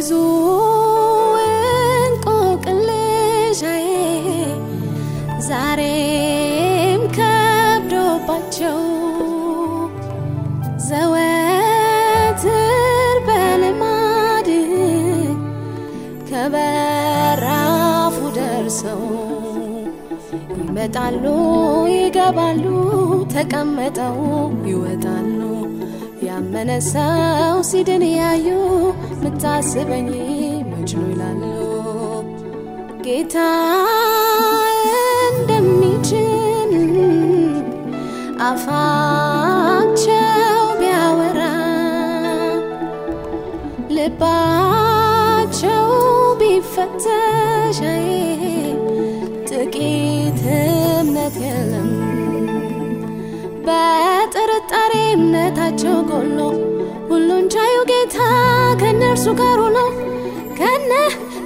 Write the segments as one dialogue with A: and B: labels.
A: ብዙ እንቆቅልሻዬ ዛሬም ከብዶባቸው ዘወትር በልማድ ከበራፉ ደርሰው ይመጣሉ ይገባሉ ተቀመጠው ይወጣሉ ያመነ ሰው ሲድን ያዩ ምታስበኝ መች ነው ይላሉ። ጌታ እንደሚችል አፋቸው ቢያወራ ልባቸው ቢፈተሽ ጥቂት እምነት የለም እምነታቸው ጎሎ ሁሉን ቻዩ ጌታ ከእነርሱ ጋር ሆኖ ከነ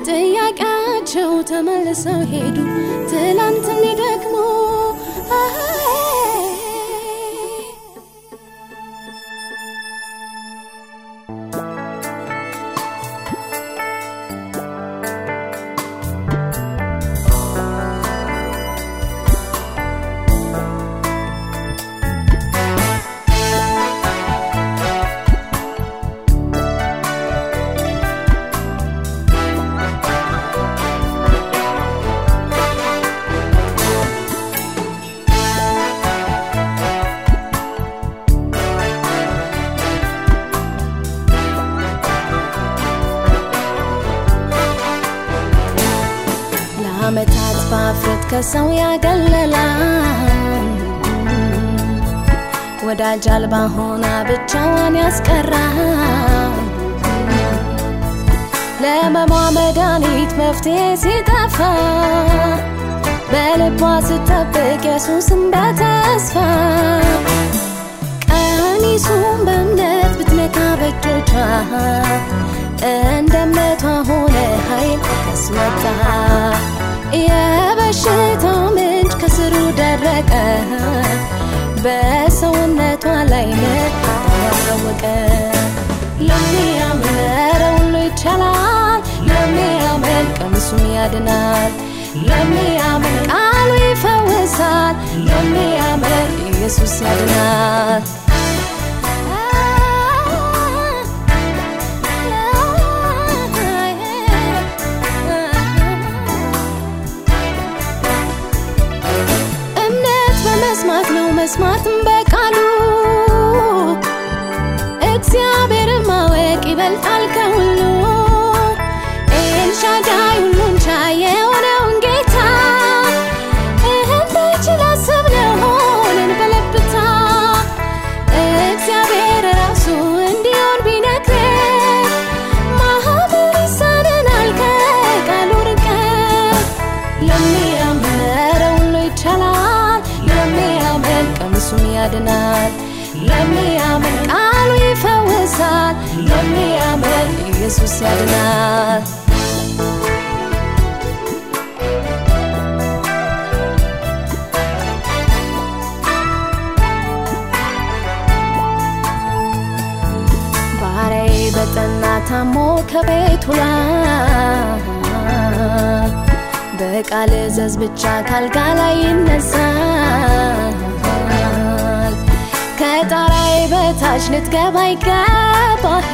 A: ጥያቄያቸው ተመልሰው ሄዱ። ትላንትን ደግሞ ከሰው ያገለላል። ወዳጅ አልባ ሆና ብቻዋን ያስቀራል። ለመሟ መድኃኒት መፍትሄ ሲጠፋ በልቧ ስጠብቅ የሱስን በተስፋ። ቀሚሱን በእምነት ብትነካ በእጆቿ እንደ እምነቷ ሆነ ኃይል ከስወጣ የበሽታው ምንጭ ከስሩ ደረቀ። በሰውነቷ ላይ ያወቀ ለሚያምር ሁሉ ይቻላል። ለሚያምን ቀሚሱን ያድናል። ለሚያምን ቃሉ ይፈውሳል። ለሚያምን ኢየሱስ ያድናል በመስማት ቀሚሱን ያድናል? ለሚያምን ቃሉ ይፈውሳል? ለሚያምን ኢየሱስ ያድናል? ባሪያዬ በጠና ታሞ ከቤቱ ላይ በቃል እዘዝ ብቻ ካልጋ ላይ ይነሳል ከጣራዬ በታች ልትገባ ይገባህ።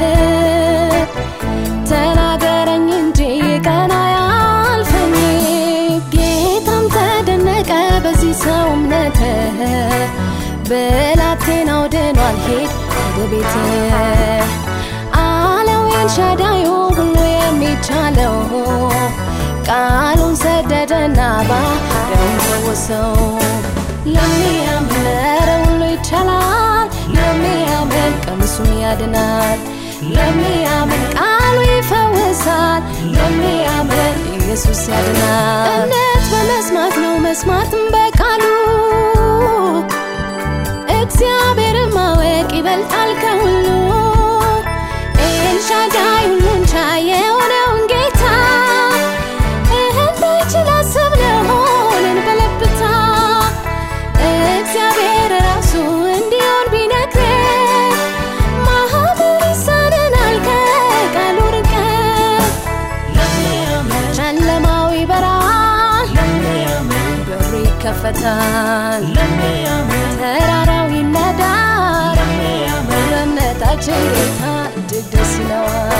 A: ተናገረኝ እንጂ ቀን አያልፈኝ ጌታም ተደነቀ በዚህ ሰው እምነት። ብላቴናው ድኗል ሄድ ወደ ቤት። አለው ኤልሻዳዩ ሁሉ የሚቻለው። ቃሉን ሰደደና ባሪያውን ፈወሰው ለሚያምር ያድናል። ለሚያምን ቃሉ ይፈውሳል። ለሚያምን ኢየሱስ ያድናል። እምነት በመስማት ነው መስማትም በቃሉ። እግዚአብሔርን ማወቅ ይበልጣል ከሁሉ። ኤልሻዳይ ሁሉን ቻይ
B: ለሚያምን
A: ተራራው
B: ለሚያምን
A: በእምነታችን ጌታ እጅግ ደስ ይለዋል